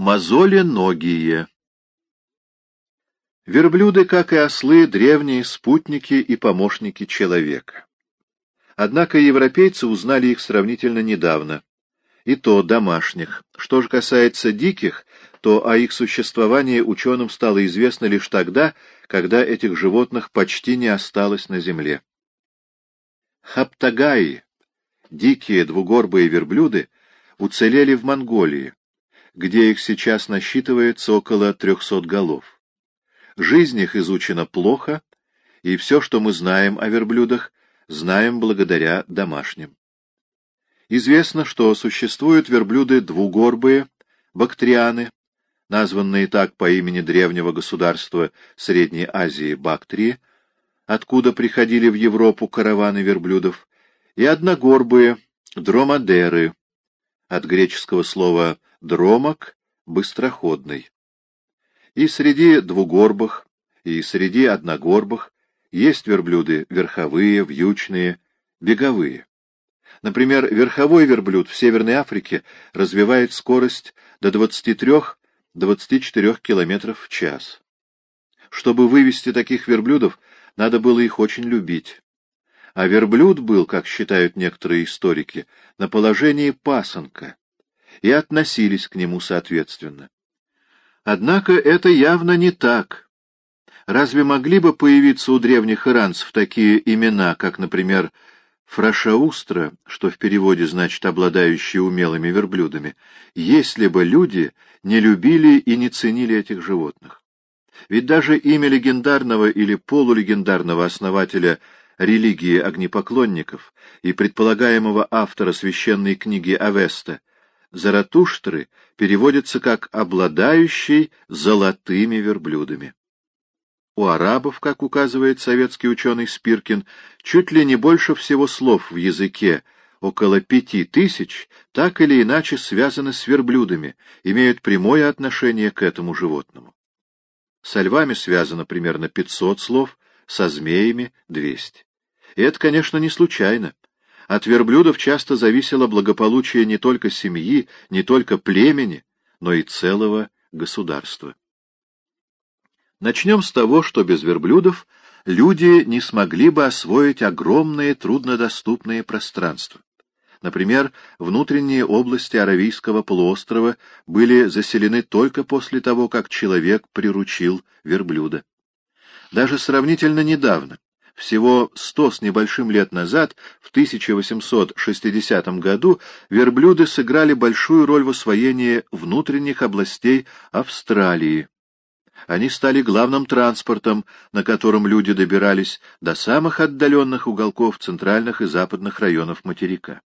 Мозоленогие Верблюды, как и ослы, древние спутники и помощники человека. Однако европейцы узнали их сравнительно недавно, и то домашних. Что же касается диких, то о их существовании ученым стало известно лишь тогда, когда этих животных почти не осталось на земле. Хаптагаи, дикие двугорбые верблюды, уцелели в Монголии, где их сейчас насчитывается около трехсот голов. Жизнь их изучена плохо, и все, что мы знаем о верблюдах, знаем благодаря домашним. Известно, что существуют верблюды двугорбые, бактрианы, названные так по имени древнего государства Средней Азии Бактрии, откуда приходили в Европу караваны верблюдов, и одногорбые дромадеры, от греческого слова «дромок» — быстроходный. И среди двугорбых, и среди одногорбых есть верблюды верховые, вьючные, беговые. Например, верховой верблюд в Северной Африке развивает скорость до 23-24 км в час. Чтобы вывести таких верблюдов, надо было их очень любить. А верблюд был, как считают некоторые историки, на положении пасынка, и относились к нему соответственно. Однако это явно не так. Разве могли бы появиться у древних иранцев такие имена, как, например, Фрашаустра, что в переводе значит «обладающие умелыми верблюдами», если бы люди не любили и не ценили этих животных. Ведь даже имя легендарного или полулегендарного основателя религии огнепоклонников и предполагаемого автора священной книги Авеста Заратуштры переводится как «обладающий золотыми верблюдами». У арабов, как указывает советский ученый Спиркин, чуть ли не больше всего слов в языке, около пяти тысяч, так или иначе связаны с верблюдами, имеют прямое отношение к этому животному. Со львами связано примерно 500 слов, со змеями — 200. И это, конечно, не случайно. От верблюдов часто зависело благополучие не только семьи, не только племени, но и целого государства. Начнем с того, что без верблюдов люди не смогли бы освоить огромные труднодоступные пространства. Например, внутренние области Аравийского полуострова были заселены только после того, как человек приручил верблюда. Даже сравнительно недавно, всего сто с небольшим лет назад, в 1860 году, верблюды сыграли большую роль в освоении внутренних областей Австралии. Они стали главным транспортом, на котором люди добирались до самых отдаленных уголков центральных и западных районов материка.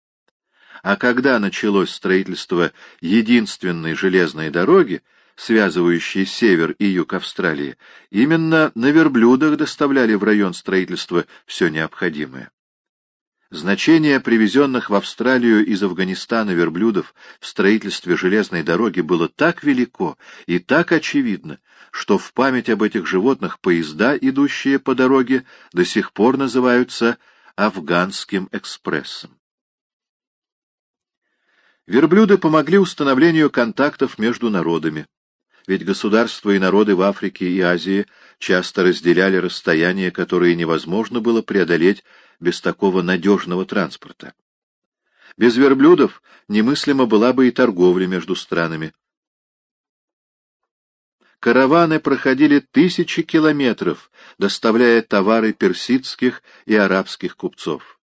А когда началось строительство единственной железной дороги, связывающей север и юг Австралии, именно на верблюдах доставляли в район строительства все необходимое. Значение привезенных в Австралию из Афганистана верблюдов в строительстве железной дороги было так велико и так очевидно, что в память об этих животных поезда, идущие по дороге, до сих пор называются «Афганским экспрессом». Верблюды помогли установлению контактов между народами, ведь государства и народы в Африке и Азии часто разделяли расстояния, которые невозможно было преодолеть без такого надежного транспорта. Без верблюдов немыслима была бы и торговля между странами. Караваны проходили тысячи километров, доставляя товары персидских и арабских купцов.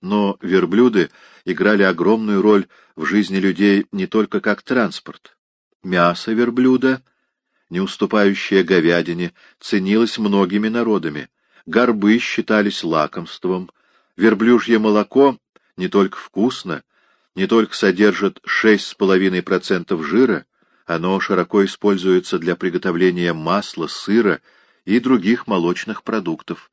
Но верблюды играли огромную роль в жизни людей не только как транспорт. Мясо верблюда, не уступающее говядине, ценилось многими народами, горбы считались лакомством, верблюжье молоко не только вкусно, не только содержит 6,5% жира, оно широко используется для приготовления масла, сыра и других молочных продуктов.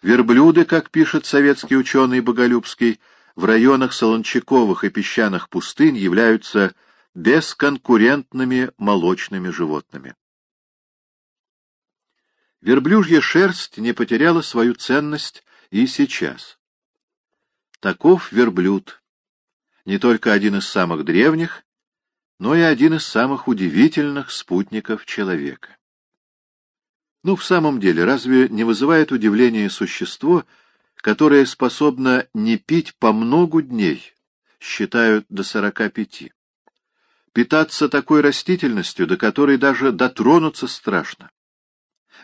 Верблюды, как пишет советский ученый Боголюбский, в районах солончаковых и песчаных пустынь являются бесконкурентными молочными животными. Верблюжья шерсть не потеряла свою ценность и сейчас. Таков верблюд, не только один из самых древних, но и один из самых удивительных спутников человека. Ну, в самом деле, разве не вызывает удивления существо, которое способно не пить по многу дней, считают до сорока пяти? Питаться такой растительностью, до которой даже дотронуться страшно.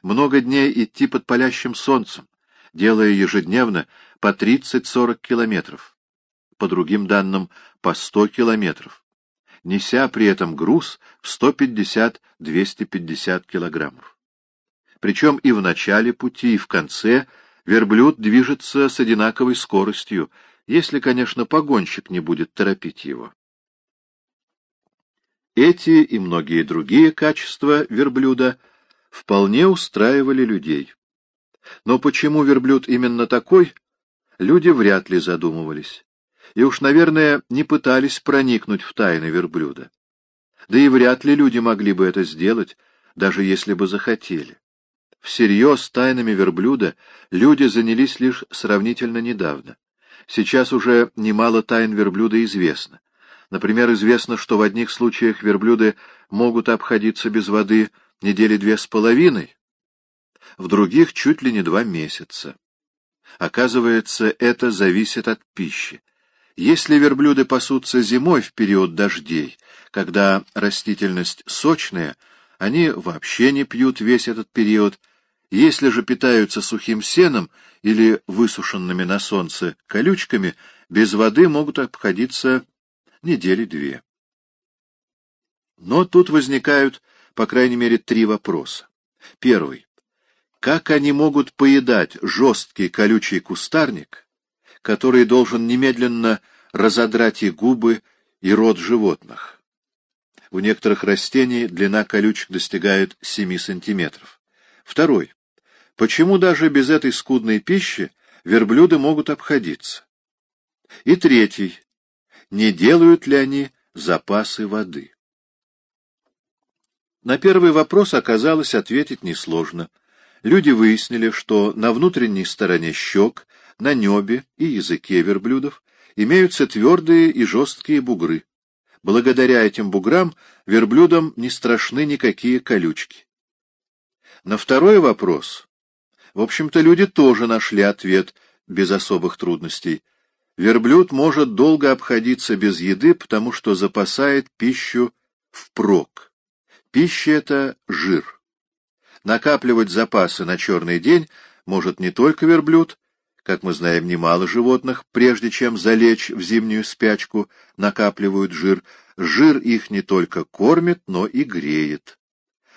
Много дней идти под палящим солнцем, делая ежедневно по 30-40 километров. По другим данным, по 100 километров неся при этом груз в 150-250 килограммов. Причем и в начале пути, и в конце верблюд движется с одинаковой скоростью, если, конечно, погонщик не будет торопить его. Эти и многие другие качества верблюда вполне устраивали людей. Но почему верблюд именно такой, люди вряд ли задумывались и уж, наверное, не пытались проникнуть в тайны верблюда. Да и вряд ли люди могли бы это сделать, даже если бы захотели. Всерьез тайнами верблюда люди занялись лишь сравнительно недавно. Сейчас уже немало тайн верблюда известно. Например, известно, что в одних случаях верблюды могут обходиться без воды недели две с половиной, в других чуть ли не два месяца. Оказывается, это зависит от пищи. Если верблюды пасутся зимой в период дождей, когда растительность сочная, они вообще не пьют весь этот период. Если же питаются сухим сеном или высушенными на солнце колючками, без воды могут обходиться недели две. Но тут возникают, по крайней мере, три вопроса. Первый. Как они могут поедать жесткий колючий кустарник, который должен немедленно разодрать и губы, и рот животных. У некоторых растений длина колючек достигает 7 сантиметров. Второй. Почему даже без этой скудной пищи верблюды могут обходиться? И третий. Не делают ли они запасы воды? На первый вопрос оказалось ответить несложно. Люди выяснили, что на внутренней стороне щек на небе и языке верблюдов имеются твердые и жесткие бугры. Благодаря этим буграм верблюдам не страшны никакие колючки. На второй вопрос, в общем-то, люди тоже нашли ответ без особых трудностей. Верблюд может долго обходиться без еды, потому что запасает пищу впрок. Пища — это жир. Накапливать запасы на черный день может не только верблюд, как мы знаем, немало животных, прежде чем залечь в зимнюю спячку, накапливают жир. Жир их не только кормит, но и греет.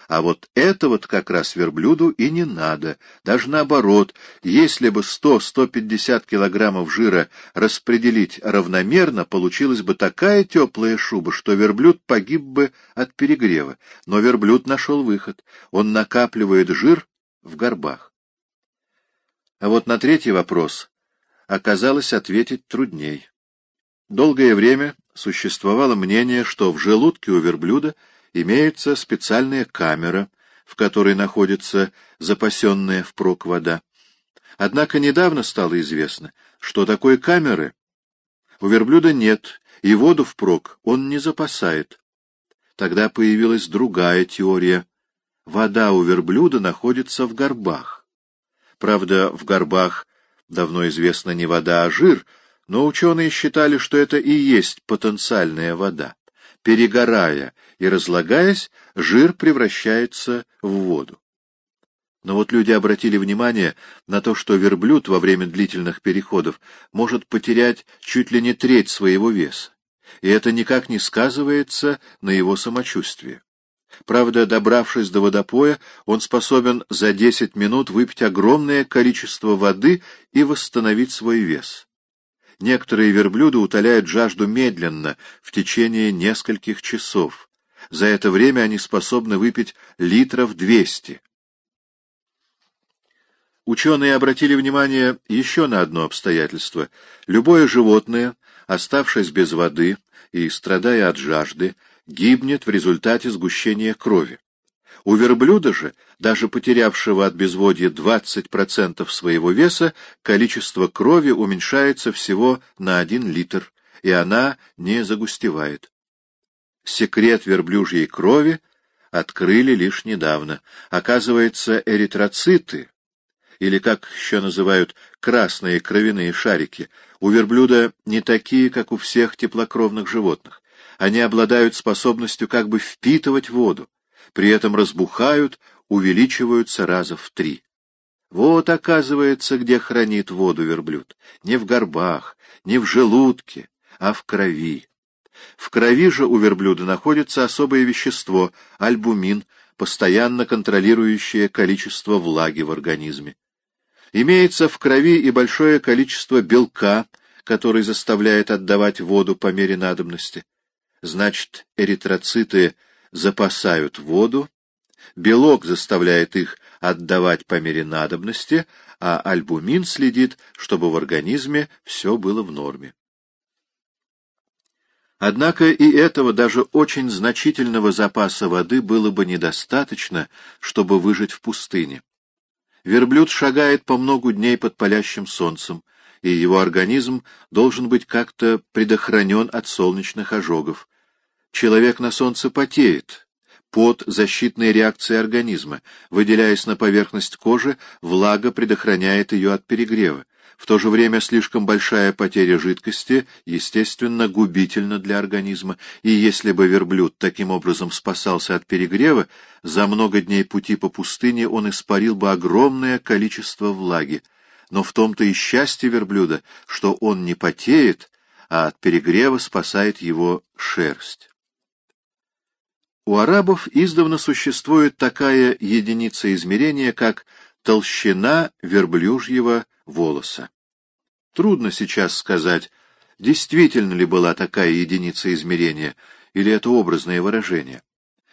А вот этого-то как раз верблюду и не надо. Даже наоборот, если бы 100-150 килограммов жира распределить равномерно, получилась бы такая теплая шуба, что верблюд погиб бы от перегрева. Но верблюд нашел выход. Он накапливает жир в горбах. А вот на третий вопрос оказалось ответить трудней. Долгое время существовало мнение, что в желудке у верблюда имеется специальная камера, в которой находится запасенная впрок вода. Однако недавно стало известно, что такой камеры у верблюда нет, и воду впрок он не запасает. Тогда появилась другая теория. Вода у верблюда находится в горбах. Правда, в горбах давно известно не вода, а жир, но ученые считали, что это и есть потенциальная вода. Перегорая и разлагаясь, жир превращается в воду. Но вот люди обратили внимание на то, что верблюд во время длительных переходов может потерять чуть ли не треть своего веса, и это никак не сказывается на его самочувствии. Правда, добравшись до водопоя, он способен за десять минут выпить огромное количество воды и восстановить свой вес. Некоторые верблюды утоляют жажду медленно, в течение нескольких часов. За это время они способны выпить литров двести. Ученые обратили внимание еще на одно обстоятельство. Любое животное, оставшись без воды и страдая от жажды, гибнет в результате сгущения крови. У верблюда же, даже потерявшего от безводья 20% своего веса, количество крови уменьшается всего на 1 литр, и она не загустевает. секрет верблюжьей крови открыли лишь недавно. Оказывается, эритроциты, или, как еще называют, красные кровяные шарики, у верблюда не такие, как у всех теплокровных животных. Они обладают способностью как бы впитывать воду, при этом разбухают, увеличиваются раза в три. Вот, оказывается, где хранит воду верблюд. Не в горбах, не в желудке, а в крови. В крови же у верблюда находится особое вещество — альбумин, постоянно контролирующее количество влаги в организме. Имеется в крови и большое количество белка, который заставляет отдавать воду по мере надобности. Значит, эритроциты запасают воду, белок заставляет их отдавать по мере надобности, а альбумин следит, чтобы в организме все было в норме. Однако и этого даже очень значительного запаса воды было бы недостаточно, чтобы выжить в пустыне. Верблюд шагает по многу дней под палящим солнцем, и его организм должен быть как-то предохранен от солнечных ожогов. Человек на солнце потеет, пот — защитная реакция организма. Выделяясь на поверхность кожи, влага предохраняет ее от перегрева. В то же время слишком большая потеря жидкости, естественно, губительна для организма, и если бы верблюд таким образом спасался от перегрева, за много дней пути по пустыне он испарил бы огромное количество влаги. Но в том-то и счастье верблюда, что он не потеет, а от перегрева спасает его шерсть. У арабов издавна существует такая единица измерения, как толщина верблюжьего волоса. Трудно сейчас сказать, действительно ли была такая единица измерения, или это образное выражение.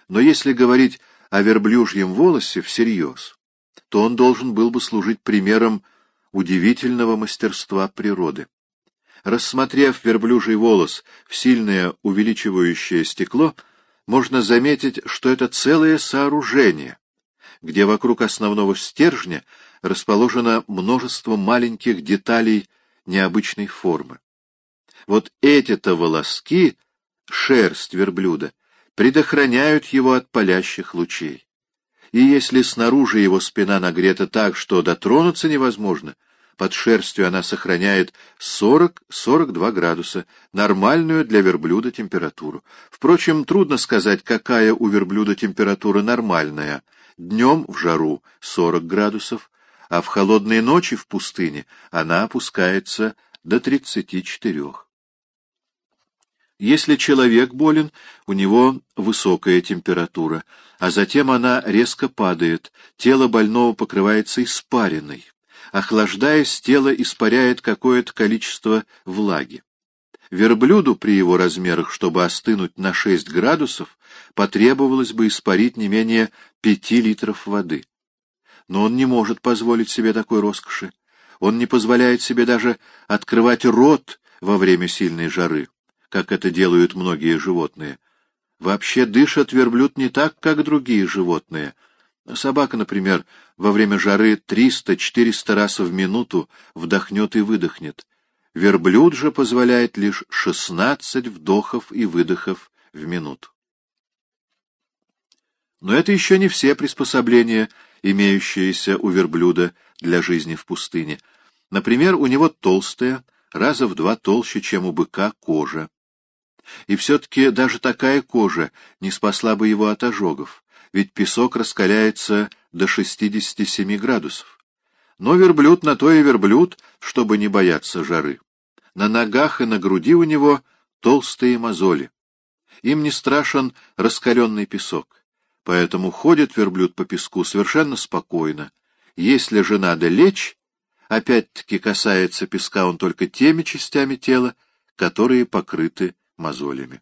Но если говорить о верблюжьем волосе всерьез, то он должен был бы служить примером удивительного мастерства природы. Рассмотрев верблюжий волос в сильное увеличивающее стекло, можно заметить, что это целое сооружение, где вокруг основного стержня расположено множество маленьких деталей необычной формы. Вот эти-то волоски, шерсть верблюда, предохраняют его от палящих лучей. И если снаружи его спина нагрета так, что дотронуться невозможно, под шерстью она сохраняет 40-42 градуса, нормальную для верблюда температуру. Впрочем, трудно сказать, какая у верблюда температура нормальная. Днем в жару 40 градусов, а в холодные ночи в пустыне она опускается до 34. Если человек болен, у него высокая температура, а затем она резко падает, тело больного покрывается испариной. Охлаждаясь, тело испаряет какое-то количество влаги. Верблюду при его размерах, чтобы остынуть на 6 градусов, потребовалось бы испарить не менее 5 литров воды но он не может позволить себе такой роскоши. Он не позволяет себе даже открывать рот во время сильной жары, как это делают многие животные. Вообще дышат верблюд не так, как другие животные. Собака, например, во время жары 300-400 раз в минуту вдохнет и выдохнет. Верблюд же позволяет лишь 16 вдохов и выдохов в минуту. Но это еще не все приспособления, имеющиеся у верблюда для жизни в пустыне. Например, у него толстая, раза в два толще, чем у быка, кожа. И все-таки даже такая кожа не спасла бы его от ожогов, ведь песок раскаляется до 67 градусов. Но верблюд на то и верблюд, чтобы не бояться жары. На ногах и на груди у него толстые мозоли. Им не страшен раскаленный песок. Поэтому ходит верблюд по песку совершенно спокойно. Если же надо лечь, опять-таки касается песка он только теми частями тела, которые покрыты мозолями.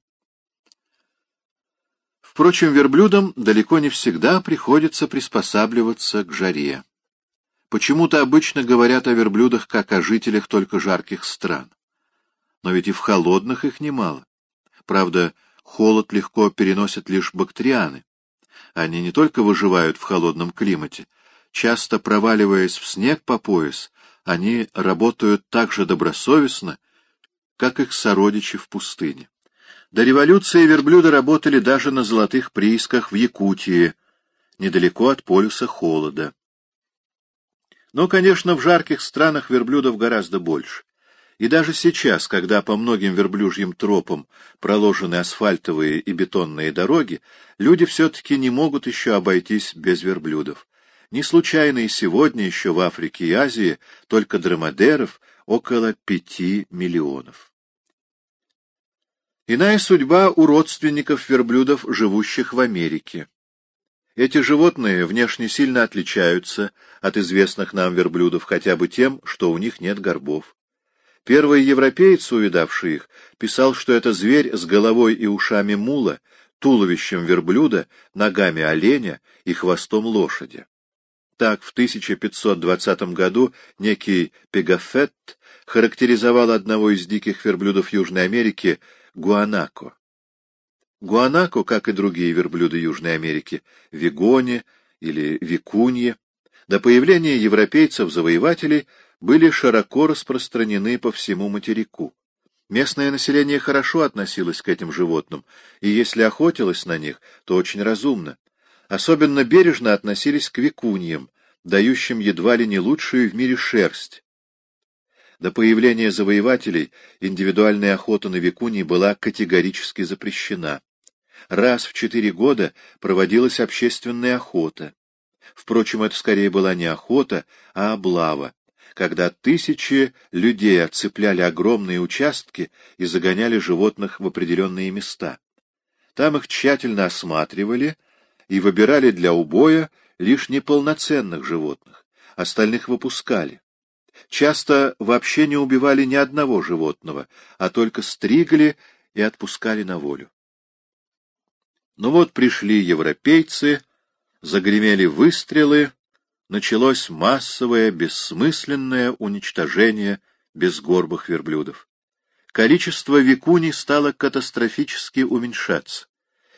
Впрочем, верблюдам далеко не всегда приходится приспосабливаться к жаре. Почему-то обычно говорят о верблюдах как о жителях только жарких стран. Но ведь и в холодных их немало. Правда, холод легко переносят лишь бактерианы. Они не только выживают в холодном климате, часто проваливаясь в снег по пояс, они работают так же добросовестно, как их сородичи в пустыне. До революции верблюды работали даже на золотых приисках в Якутии, недалеко от полюса холода. Но, конечно, в жарких странах верблюдов гораздо больше. И даже сейчас, когда по многим верблюжьим тропам проложены асфальтовые и бетонные дороги, люди все-таки не могут еще обойтись без верблюдов. Не случайно и сегодня еще в Африке и Азии только драмадеров около пяти миллионов. Иная судьба у родственников верблюдов, живущих в Америке. Эти животные внешне сильно отличаются от известных нам верблюдов хотя бы тем, что у них нет горбов. Первый европеец, увидавший их, писал, что это зверь с головой и ушами мула, туловищем верблюда, ногами оленя и хвостом лошади. Так, в 1520 году некий Пегафет характеризовал одного из диких верблюдов Южной Америки Гуанако. Гуанако, как и другие верблюды Южной Америки, вигони или викуньи, до появления европейцев-завоевателей были широко распространены по всему материку. Местное население хорошо относилось к этим животным, и если охотилось на них, то очень разумно. Особенно бережно относились к викуньям, дающим едва ли не лучшую в мире шерсть. До появления завоевателей индивидуальная охота на викуней была категорически запрещена. Раз в четыре года проводилась общественная охота. Впрочем, это скорее была не охота, а облава когда тысячи людей отцепляли огромные участки и загоняли животных в определенные места. Там их тщательно осматривали и выбирали для убоя лишь неполноценных животных, остальных выпускали. Часто вообще не убивали ни одного животного, а только стригли и отпускали на волю. Ну вот пришли европейцы, загремели выстрелы, началось массовое, бессмысленное уничтожение безгорбых верблюдов. Количество викуней стало катастрофически уменьшаться.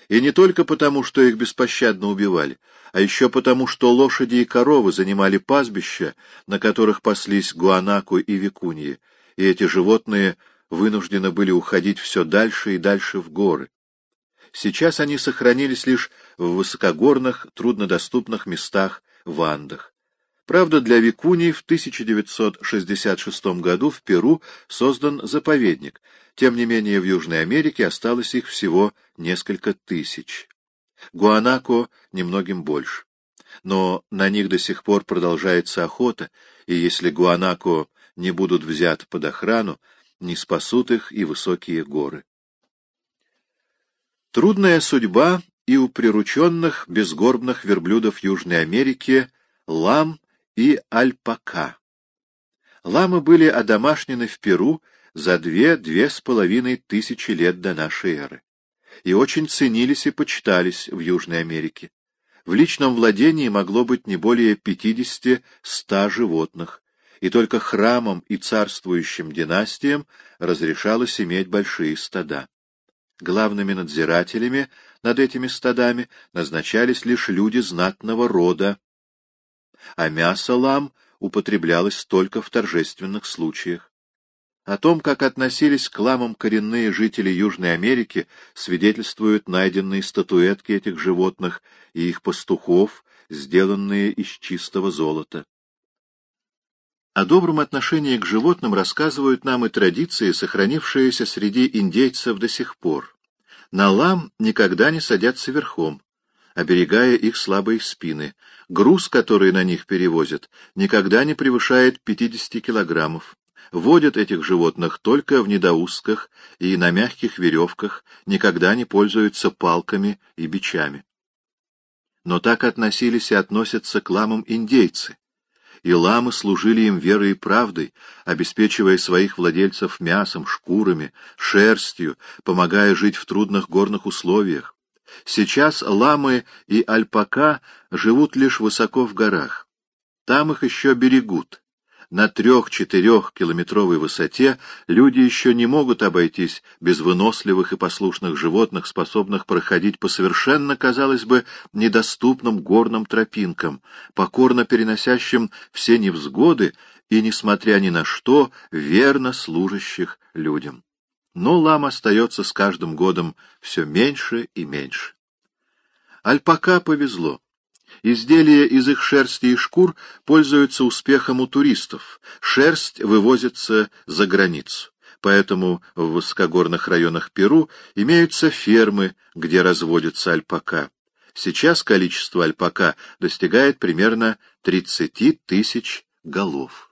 И не только потому, что их беспощадно убивали, а еще потому, что лошади и коровы занимали пастбища, на которых паслись гуанаку и викуньи, и эти животные вынуждены были уходить все дальше и дальше в горы. Сейчас они сохранились лишь в высокогорных, труднодоступных местах в Андах. Правда, для викуней в 1966 году в Перу создан заповедник, тем не менее в Южной Америке осталось их всего несколько тысяч. Гуанако немногим больше. Но на них до сих пор продолжается охота, и если гуанако не будут взяты под охрану, не спасут их и высокие горы. Трудная судьба и у прирученных безгорбных верблюдов Южной Америки лам и альпака. Ламы были одомашнены в Перу за две-две с половиной тысячи лет до нашей эры и очень ценились и почитались в Южной Америке. В личном владении могло быть не более 50-100 животных, и только храмам и царствующим династиям разрешалось иметь большие стада. Главными надзирателями над этими стадами назначались лишь люди знатного рода, а мясо лам употреблялось только в торжественных случаях. О том, как относились к ламам коренные жители Южной Америки, свидетельствуют найденные статуэтки этих животных и их пастухов, сделанные из чистого золота. О добром отношении к животным рассказывают нам и традиции, сохранившиеся среди индейцев до сих пор. На лам никогда не садятся верхом, оберегая их слабые спины. Груз, который на них перевозят, никогда не превышает 50 килограммов. Водят этих животных только в недоустках и на мягких веревках, никогда не пользуются палками и бичами. Но так относились и относятся к ламам индейцы и ламы служили им верой и правдой, обеспечивая своих владельцев мясом, шкурами, шерстью, помогая жить в трудных горных условиях. Сейчас ламы и альпака живут лишь высоко в горах. Там их еще берегут, на трех-четырех-километровой высоте люди еще не могут обойтись без выносливых и послушных животных, способных проходить по совершенно, казалось бы, недоступным горным тропинкам, покорно переносящим все невзгоды и, несмотря ни на что, верно служащих людям. Но лам остается с каждым годом все меньше и меньше. Альпака повезло. Изделия из их шерсти и шкур пользуются успехом у туристов. Шерсть вывозится за границу. Поэтому в высокогорных районах Перу имеются фермы, где разводятся альпака. Сейчас количество альпака достигает примерно 30 тысяч голов.